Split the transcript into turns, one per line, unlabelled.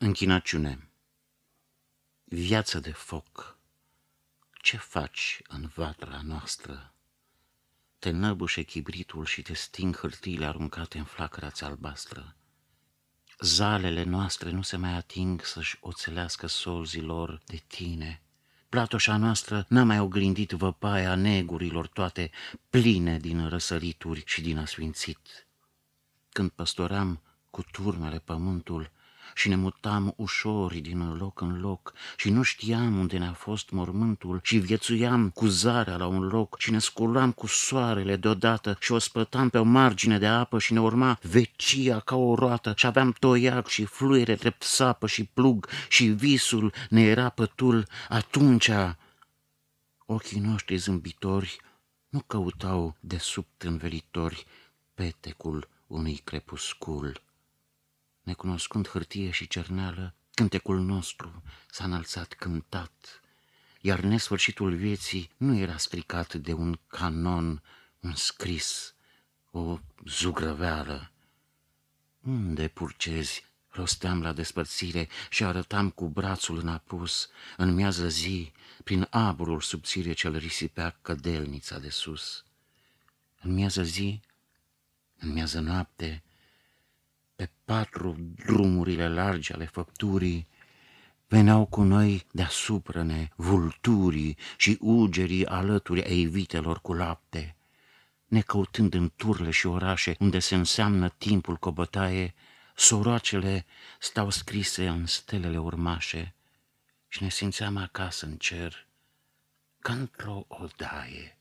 Închinăciune Viață de foc, ce faci în vatra noastră? Te năbușe chibritul și te sting hârtiile aruncate în flacăra albastră. Zalele noastre nu se mai ating să-și oțelească solzilor de tine. Platoșa noastră n-a mai oglindit văpaia negurilor toate pline din răsărituri și din asfințit. Când păstoram cu turmele pământul, și ne mutam ușor din loc în loc și nu știam unde ne-a fost mormântul și viețuiam cu zarea la un loc și ne sculam cu soarele deodată și o spătam pe o margine de apă și ne urma vecia ca o roată și aveam toiac și fluiere drept sapă și plug și visul ne era pătul. Atunci ochii noștri zâmbitori nu căutau de sub învelitori petecul unui crepuscul necunoscând hârtie și cerneală, cântecul nostru s-a înălțat cântat, iar nesfârșitul vieții nu era stricat de un canon, un scris, o zugrăveală. Unde purcezi? Rosteam la despărțire și arătam cu brațul în apus, în miază zi, prin aburul subțire ce-l risipea cădelnița de sus. În miază zi, în miază noapte, pe patru drumurile largi ale făpturii, veneau cu noi deasupra-ne vulturii și ugerii alături ei vitelor cu lapte, necăutând în turle și orașe unde se înseamnă timpul cobătaie, soroacele stau scrise în stelele urmașe și ne simțeam acasă în cer, ca într-o odaie.